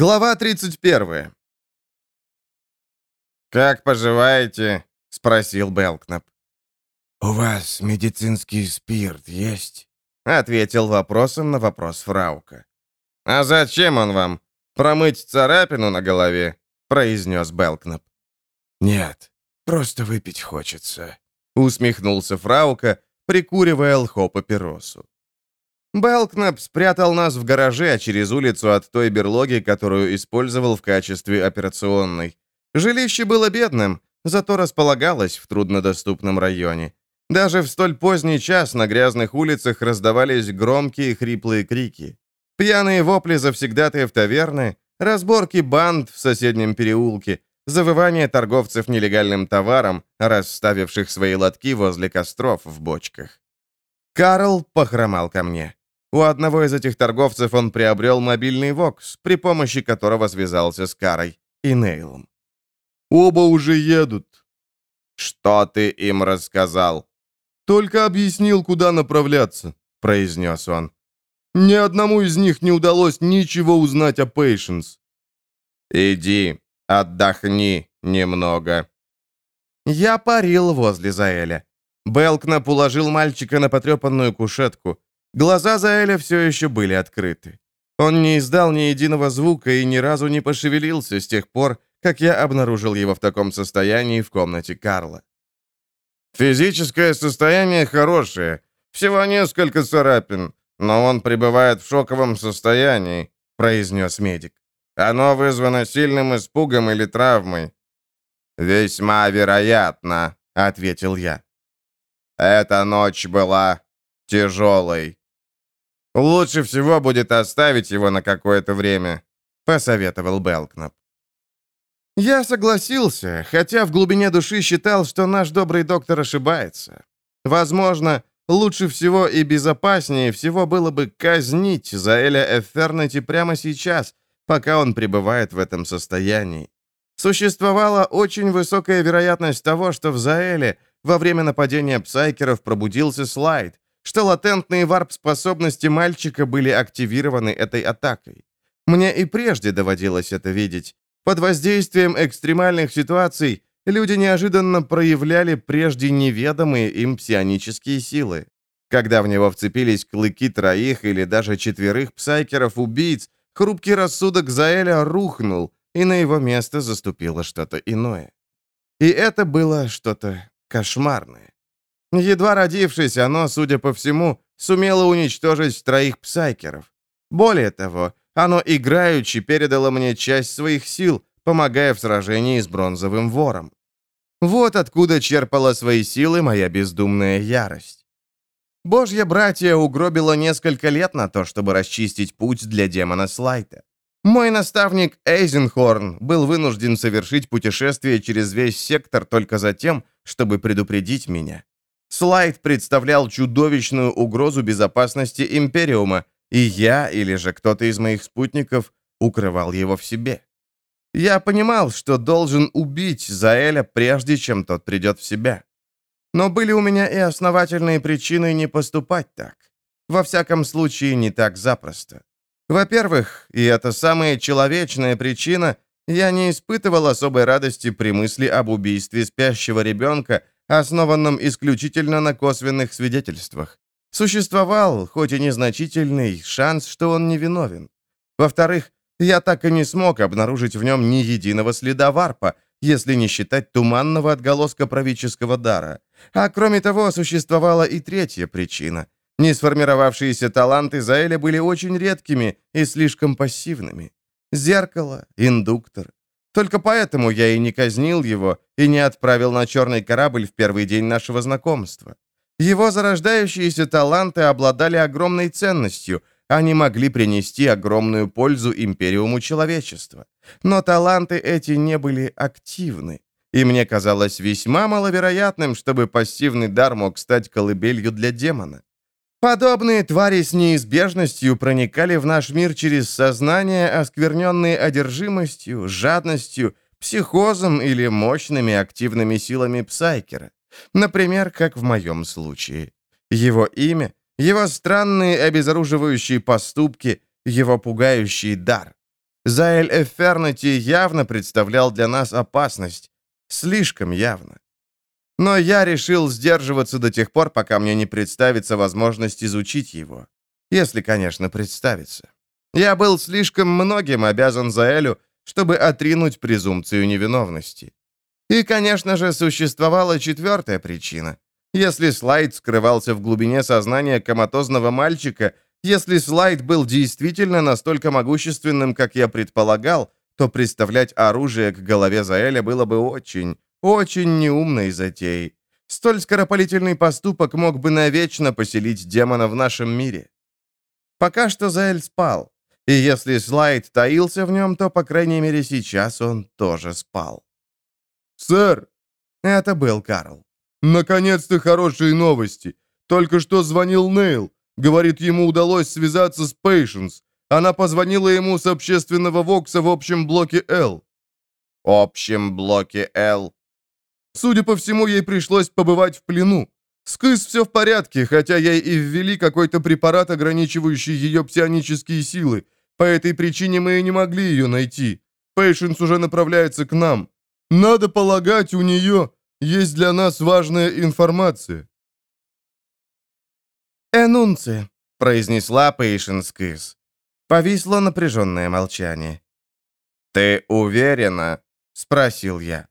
Глава 31. «Как поживаете?» — спросил Белкнап. «У вас медицинский спирт есть?» — ответил вопросом на вопрос Фраука. «А зачем он вам? Промыть царапину на голове?» — произнес Белкнап. «Нет, просто выпить хочется», — усмехнулся Фраука, прикуривая лхо-папиросу. Белкнап спрятал нас в гараже а через улицу от той берлоги, которую использовал в качестве операционной. Жилище было бедным, зато располагалось в труднодоступном районе. Даже в столь поздний час на грязных улицах раздавались громкие хриплые крики. Пьяные вопли завсегдатаев таверны, разборки банд в соседнем переулке, завывание торговцев нелегальным товаром, расставивших свои лотки возле костров в бочках. Карл похромал ко мне. У одного из этих торговцев он приобрел мобильный ВОКС, при помощи которого связался с Карой и Нейлом. «Оба уже едут». «Что ты им рассказал?» «Только объяснил, куда направляться», — произнес он. «Ни одному из них не удалось ничего узнать о Пейшенс». «Иди, отдохни немного». Я парил возле Заэля. Белкнап уложил мальчика на потрепанную кушетку. Глаза Заэля все еще были открыты. Он не издал ни единого звука и ни разу не пошевелился с тех пор, как я обнаружил его в таком состоянии в комнате Карла. «Физическое состояние хорошее. Всего несколько царапин, но он пребывает в шоковом состоянии», — произнес медик. «Оно вызвано сильным испугом или травмой». «Весьма вероятно», — ответил я. «Эта ночь была тяжелой». «Лучше всего будет оставить его на какое-то время», — посоветовал Белкнап. Я согласился, хотя в глубине души считал, что наш добрый доктор ошибается. Возможно, лучше всего и безопаснее всего было бы казнить Заэля Эфернати прямо сейчас, пока он пребывает в этом состоянии. Существовала очень высокая вероятность того, что в Заэле во время нападения псайкеров пробудился слайд, что латентные варп-способности мальчика были активированы этой атакой. Мне и прежде доводилось это видеть. Под воздействием экстремальных ситуаций люди неожиданно проявляли прежде неведомые им псионические силы. Когда в него вцепились клыки троих или даже четверых псайкеров-убийц, хрупкий рассудок Заэля рухнул, и на его место заступило что-то иное. И это было что-то кошмарное. Едва родившись, оно, судя по всему, сумело уничтожить троих псайкеров. Более того, оно играючи передало мне часть своих сил, помогая в сражении с бронзовым вором. Вот откуда черпала свои силы моя бездумная ярость. Божья братья угробила несколько лет на то, чтобы расчистить путь для демона Слайта. Мой наставник Эйзенхорн был вынужден совершить путешествие через весь сектор только за тем, чтобы предупредить меня. Слайд представлял чудовищную угрозу безопасности Империума, и я, или же кто-то из моих спутников, укрывал его в себе. Я понимал, что должен убить Заэля, прежде чем тот придет в себя. Но были у меня и основательные причины не поступать так. Во всяком случае, не так запросто. Во-первых, и это самая человечная причина, я не испытывал особой радости при мысли об убийстве спящего ребенка, основанном исключительно на косвенных свидетельствах. Существовал, хоть и незначительный, шанс, что он невиновен. Во-вторых, я так и не смог обнаружить в нем ни единого следа варпа, если не считать туманного отголоска правительского дара. А кроме того, существовала и третья причина. Несформировавшиеся таланты Заэля были очень редкими и слишком пассивными. Зеркало, индуктор, только поэтому я и не казнил его, и не отправил на черный корабль в первый день нашего знакомства. Его зарождающиеся таланты обладали огромной ценностью, они могли принести огромную пользу империуму человечества. Но таланты эти не были активны, и мне казалось весьма маловероятным, чтобы пассивный дар мог стать колыбелью для демона. Подобные твари с неизбежностью проникали в наш мир через сознание, оскверненные одержимостью, жадностью, психозом или мощными активными силами псайкера. Например, как в моем случае. Его имя, его странные обезоруживающие поступки, его пугающий дар. Заэль Эфернати явно представлял для нас опасность. Слишком явно. Но я решил сдерживаться до тех пор, пока мне не представится возможность изучить его. Если, конечно, представится. Я был слишком многим обязан Заэлю, чтобы отринуть презумпцию невиновности. И, конечно же, существовала четвертая причина. Если слайд скрывался в глубине сознания коматозного мальчика, если слайд был действительно настолько могущественным, как я предполагал, то представлять оружие к голове Заэля было бы очень, очень неумной затеей. Столь скоропалительный поступок мог бы навечно поселить демона в нашем мире. Пока что Заэль спал. И если слайд таился в нем, то, по крайней мере, сейчас он тоже спал. «Сэр!» Это был Карл. «Наконец-то хорошие новости. Только что звонил Нейл. Говорит, ему удалось связаться с Пейшенс. Она позвонила ему с общественного Вокса в общем блоке Л». «Общем блоке Л». Судя по всему, ей пришлось побывать в плену. С все в порядке, хотя ей и ввели какой-то препарат, ограничивающий ее псионические силы. По этой причине мы и не могли ее найти. Пейшенс уже направляется к нам. Надо полагать, у нее есть для нас важная информация». «Энунция», — произнесла Пейшенс Кис. Повисло напряженное молчание. «Ты уверена?» — спросил я.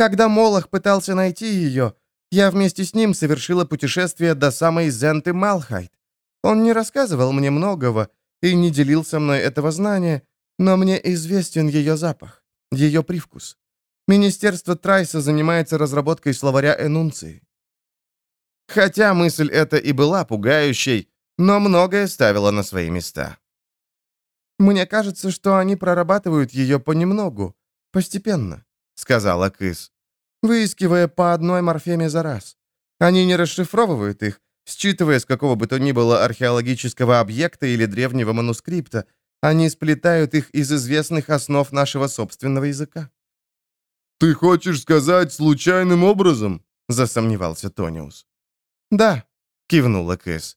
Когда Молох пытался найти ее, я вместе с ним совершила путешествие до самой Зенты Малхайт. Он не рассказывал мне многого, и не делил со мной этого знания, но мне известен ее запах, ее привкус. Министерство Трайса занимается разработкой словаря энунции. Хотя мысль эта и была пугающей, но многое ставило на свои места. «Мне кажется, что они прорабатывают ее понемногу, постепенно», — сказала Кыс, выискивая по одной морфеме за раз. Они не расшифровывают их, Считывая с какого бы то ни было археологического объекта или древнего манускрипта, они сплетают их из известных основ нашего собственного языка. «Ты хочешь сказать случайным образом?» — засомневался Тониус. «Да», — кивнула Кэс.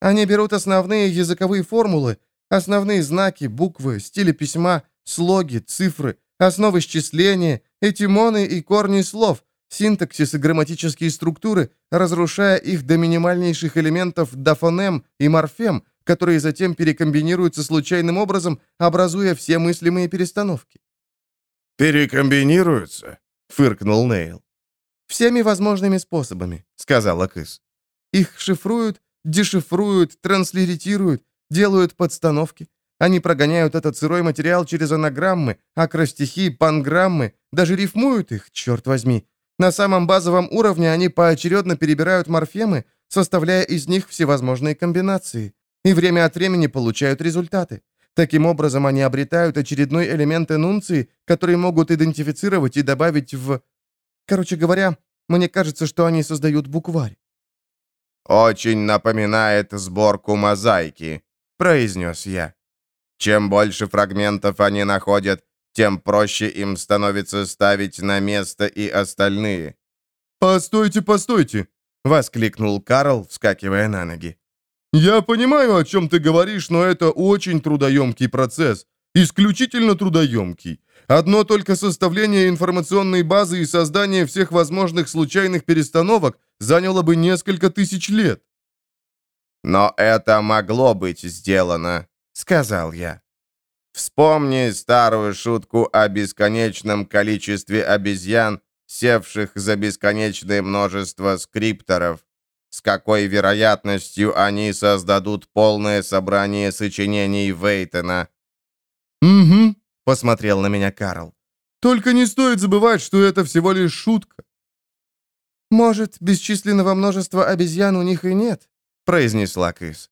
«Они берут основные языковые формулы, основные знаки, буквы, стили письма, слоги, цифры, основы счисления, этимоны и корни слов, синтаксис и грамматические структуры, разрушая их до минимальнейших элементов дофонем и морфем, которые затем перекомбинируются случайным образом, образуя все мыслимые перестановки. «Перекомбинируются?» — фыркнул Нейл. «Всеми возможными способами», — сказала Кыс. «Их шифруют, дешифруют, транслиритируют, делают подстановки. Они прогоняют этот сырой материал через анаграммы, акростихи, панграммы, даже рифмуют их, черт возьми, на самом базовом уровне они поочередно перебирают морфемы, составляя из них всевозможные комбинации, и время от времени получают результаты. Таким образом, они обретают очередной элемент энунции, который могут идентифицировать и добавить в... Короче говоря, мне кажется, что они создают букварь. «Очень напоминает сборку мозаики», — произнес я. «Чем больше фрагментов они находят, тем проще им становится ставить на место и остальные. «Постойте, постойте!» — воскликнул Карл, вскакивая на ноги. «Я понимаю, о чем ты говоришь, но это очень трудоемкий процесс. Исключительно трудоемкий. Одно только составление информационной базы и создание всех возможных случайных перестановок заняло бы несколько тысяч лет». «Но это могло быть сделано», — сказал я. Вспомни старую шутку о бесконечном количестве обезьян, севших за бесконечное множество скрипторов. С какой вероятностью они создадут полное собрание сочинений Вейтона? «Угу», — посмотрел на меня Карл. «Только не стоит забывать, что это всего лишь шутка». «Может, бесчисленного множества обезьян у них и нет», — произнесла Кыс.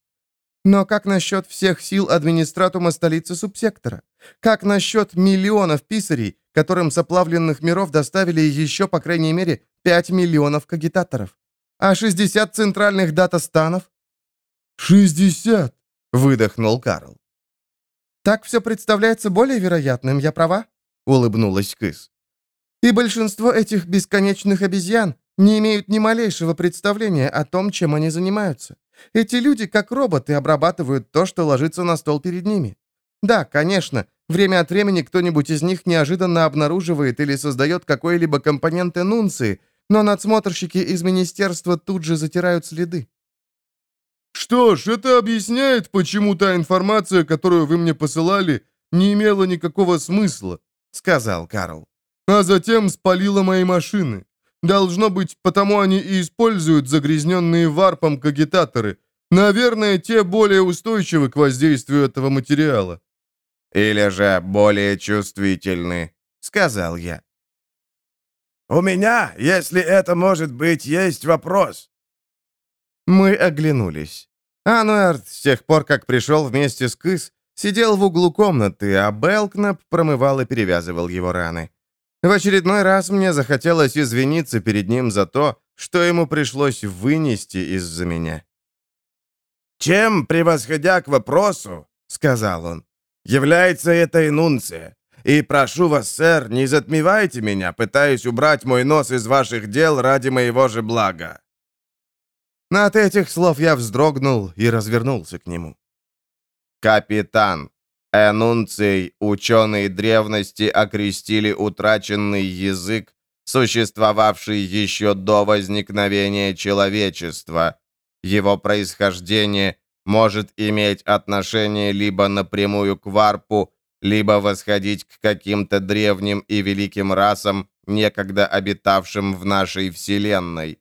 Но как насчет всех сил администратума столицы субсектора? Как насчет миллионов писарей, которым с оплавленных миров доставили еще, по крайней мере, 5 миллионов кагитаторов? А 60 центральных дата-станов? «Шестьдесят!» — выдохнул Карл. «Так все представляется более вероятным, я права?» — улыбнулась Кыс. «И большинство этих бесконечных обезьян не имеют ни малейшего представления о том, чем они занимаются. Эти люди, как роботы, обрабатывают то, что ложится на стол перед ними. Да, конечно, время от времени кто-нибудь из них неожиданно обнаруживает или создает какой-либо компонент энунции, но надсмотрщики из министерства тут же затирают следы. «Что ж, это объясняет, почему та информация, которую вы мне посылали, не имела никакого смысла», — сказал Карл. «А затем спалила мои машины. Должно быть, потому они и используют загрязненные варпом кагитаторы. Наверное, те более устойчивы к воздействию этого материала». «Или же более чувствительны», — сказал я. «У меня, если это может быть, есть вопрос». Мы оглянулись. Ануэрт, с тех пор, как пришел вместе с Кыс, сидел в углу комнаты, а Белкнап промывал и перевязывал его раны. В очередной раз мне захотелось извиниться перед ним за то, что ему пришлось вынести из-за меня. «Чем, превосходя к вопросу, — сказал он, — является эта инунция? И прошу вас, сэр, не затмевайте меня, пытаясь убрать мой нос из ваших дел ради моего же блага». От этих слов я вздрогнул и развернулся к нему. «Капитан, энунций, ученые древности окрестили утраченный язык, существовавший еще до возникновения человечества. Его происхождение может иметь отношение либо напрямую к варпу, либо восходить к каким-то древним и великим расам, некогда обитавшим в нашей Вселенной.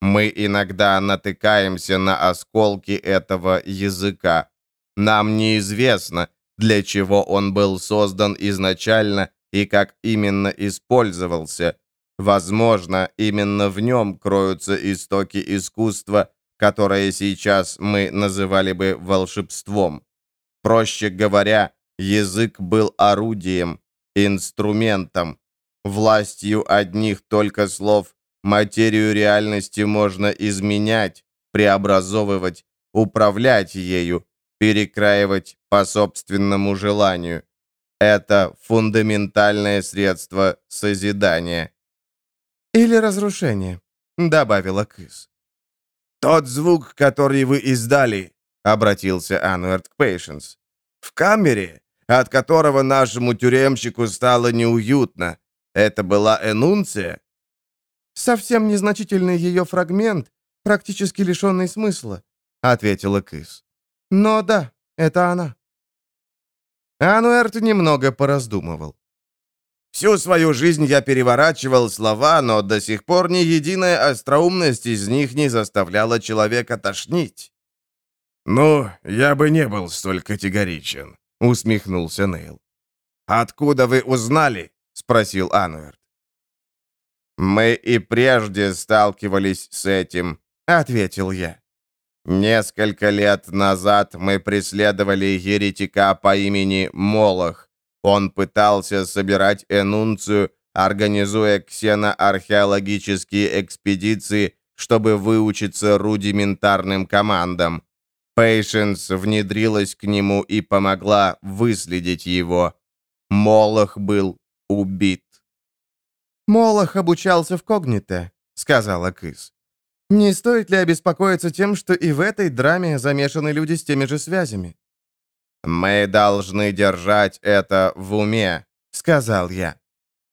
Мы иногда натыкаемся на осколки этого языка. Нам неизвестно, для чего он был создан изначально и как именно использовался. Возможно, именно в нем кроются истоки искусства, которое сейчас мы называли бы волшебством. Проще говоря, Язык был орудием, инструментом. Властью одних только слов материю реальности можно изменять, преобразовывать, управлять ею, перекраивать по собственному желанию. Это фундаментальное средство созидания. «Или разрушения», — добавила Кыс. «Тот звук, который вы издали», — обратился Ануэрт к Пейшенс. «В камере от которого нашему тюремщику стало неуютно. Это была энунция? «Совсем незначительный ее фрагмент, практически лишенный смысла», — ответила Кыс. «Но да, это она». Ануэрт немного пораздумывал. Всю свою жизнь я переворачивал слова, но до сих пор ни единая остроумность из них не заставляла человека тошнить. «Ну, я бы не был столь категоричен», усмехнулся Нейл. «Откуда вы узнали?» — спросил Ануэрт. «Мы и прежде сталкивались с этим», — ответил я. «Несколько лет назад мы преследовали еретика по имени Молох. Он пытался собирать энунцию, организуя ксеноархеологические экспедиции, чтобы выучиться рудиментарным командам. Пейшенс внедрилась к нему и помогла выследить его. Молох был убит. «Молох обучался в Когните», — сказала Кыс. «Не стоит ли обеспокоиться тем, что и в этой драме замешаны люди с теми же связями?» «Мы должны держать это в уме», — сказал я.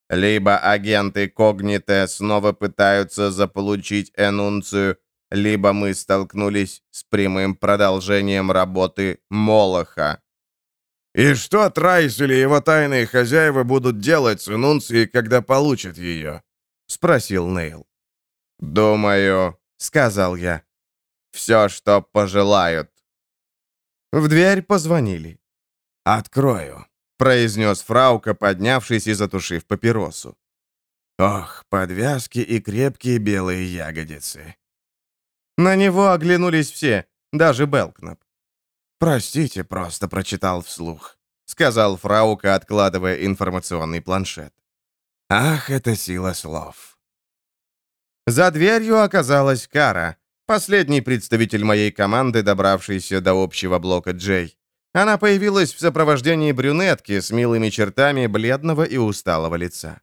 «Либо агенты Когните снова пытаются заполучить Энунцию, либо мы столкнулись с прямым продолжением работы Молоха. «И что Трайс или его тайные хозяева будут делать с Энунцией, когда получат ее?» — спросил Нейл. «Думаю», — сказал я, — «все, что пожелают». В дверь позвонили. «Открою», — произнес Фраука, поднявшись и затушив папиросу. «Ох, подвязки и крепкие белые ягодицы. На него оглянулись все, даже Белкнап. «Простите, просто прочитал вслух», — сказал Фраука, откладывая информационный планшет. «Ах, это сила слов». За дверью оказалась Кара, последний представитель моей команды, добравшийся до общего блока Джей. Она появилась в сопровождении брюнетки с милыми чертами бледного и усталого лица.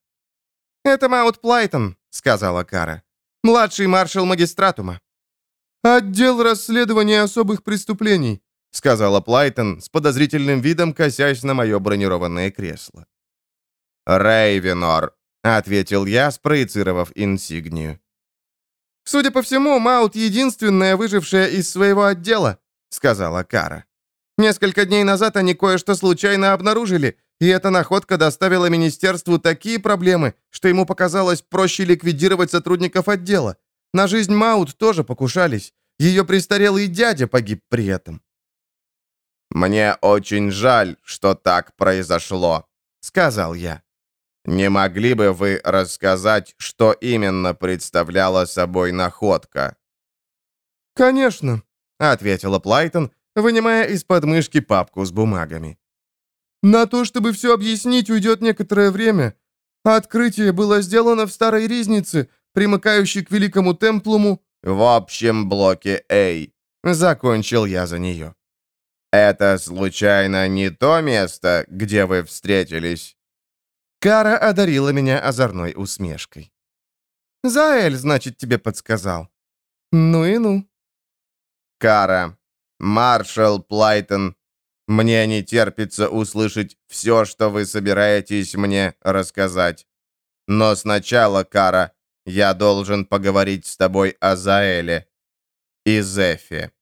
«Это Маут Плайтон», — сказала Кара. «Младший маршал магистратума». «Отдел расследования особых преступлений», — сказала Плайтон с подозрительным видом, косясь на мое бронированное кресло. «Рейвенор», — ответил я, спроецировав инсигнию. «Судя по всему, Маут — единственная выжившая из своего отдела», — сказала Кара. «Несколько дней назад они кое-что случайно обнаружили, и эта находка доставила министерству такие проблемы, что ему показалось проще ликвидировать сотрудников отдела. На жизнь Маут тоже покушались. Ее престарелый дядя погиб при этом». «Мне очень жаль, что так произошло», — сказал я. «Не могли бы вы рассказать, что именно представляла собой находка?» «Конечно», — ответила Плайтон, вынимая из подмышки папку с бумагами. На то, чтобы все объяснить, уйдет некоторое время. Открытие было сделано в старой ризнице, примыкающей к Великому Темплуму. В общем блоке A. Закончил я за нее. Это, случайно, не то место, где вы встретились?» Кара одарила меня озорной усмешкой. «Заэль, значит, тебе подсказал. Ну и ну». «Кара, маршал Плайтон мне не терпится услышать все, что вы собираетесь мне рассказать. Но сначала, Кара, я должен поговорить с тобой о Заэле и Зефе.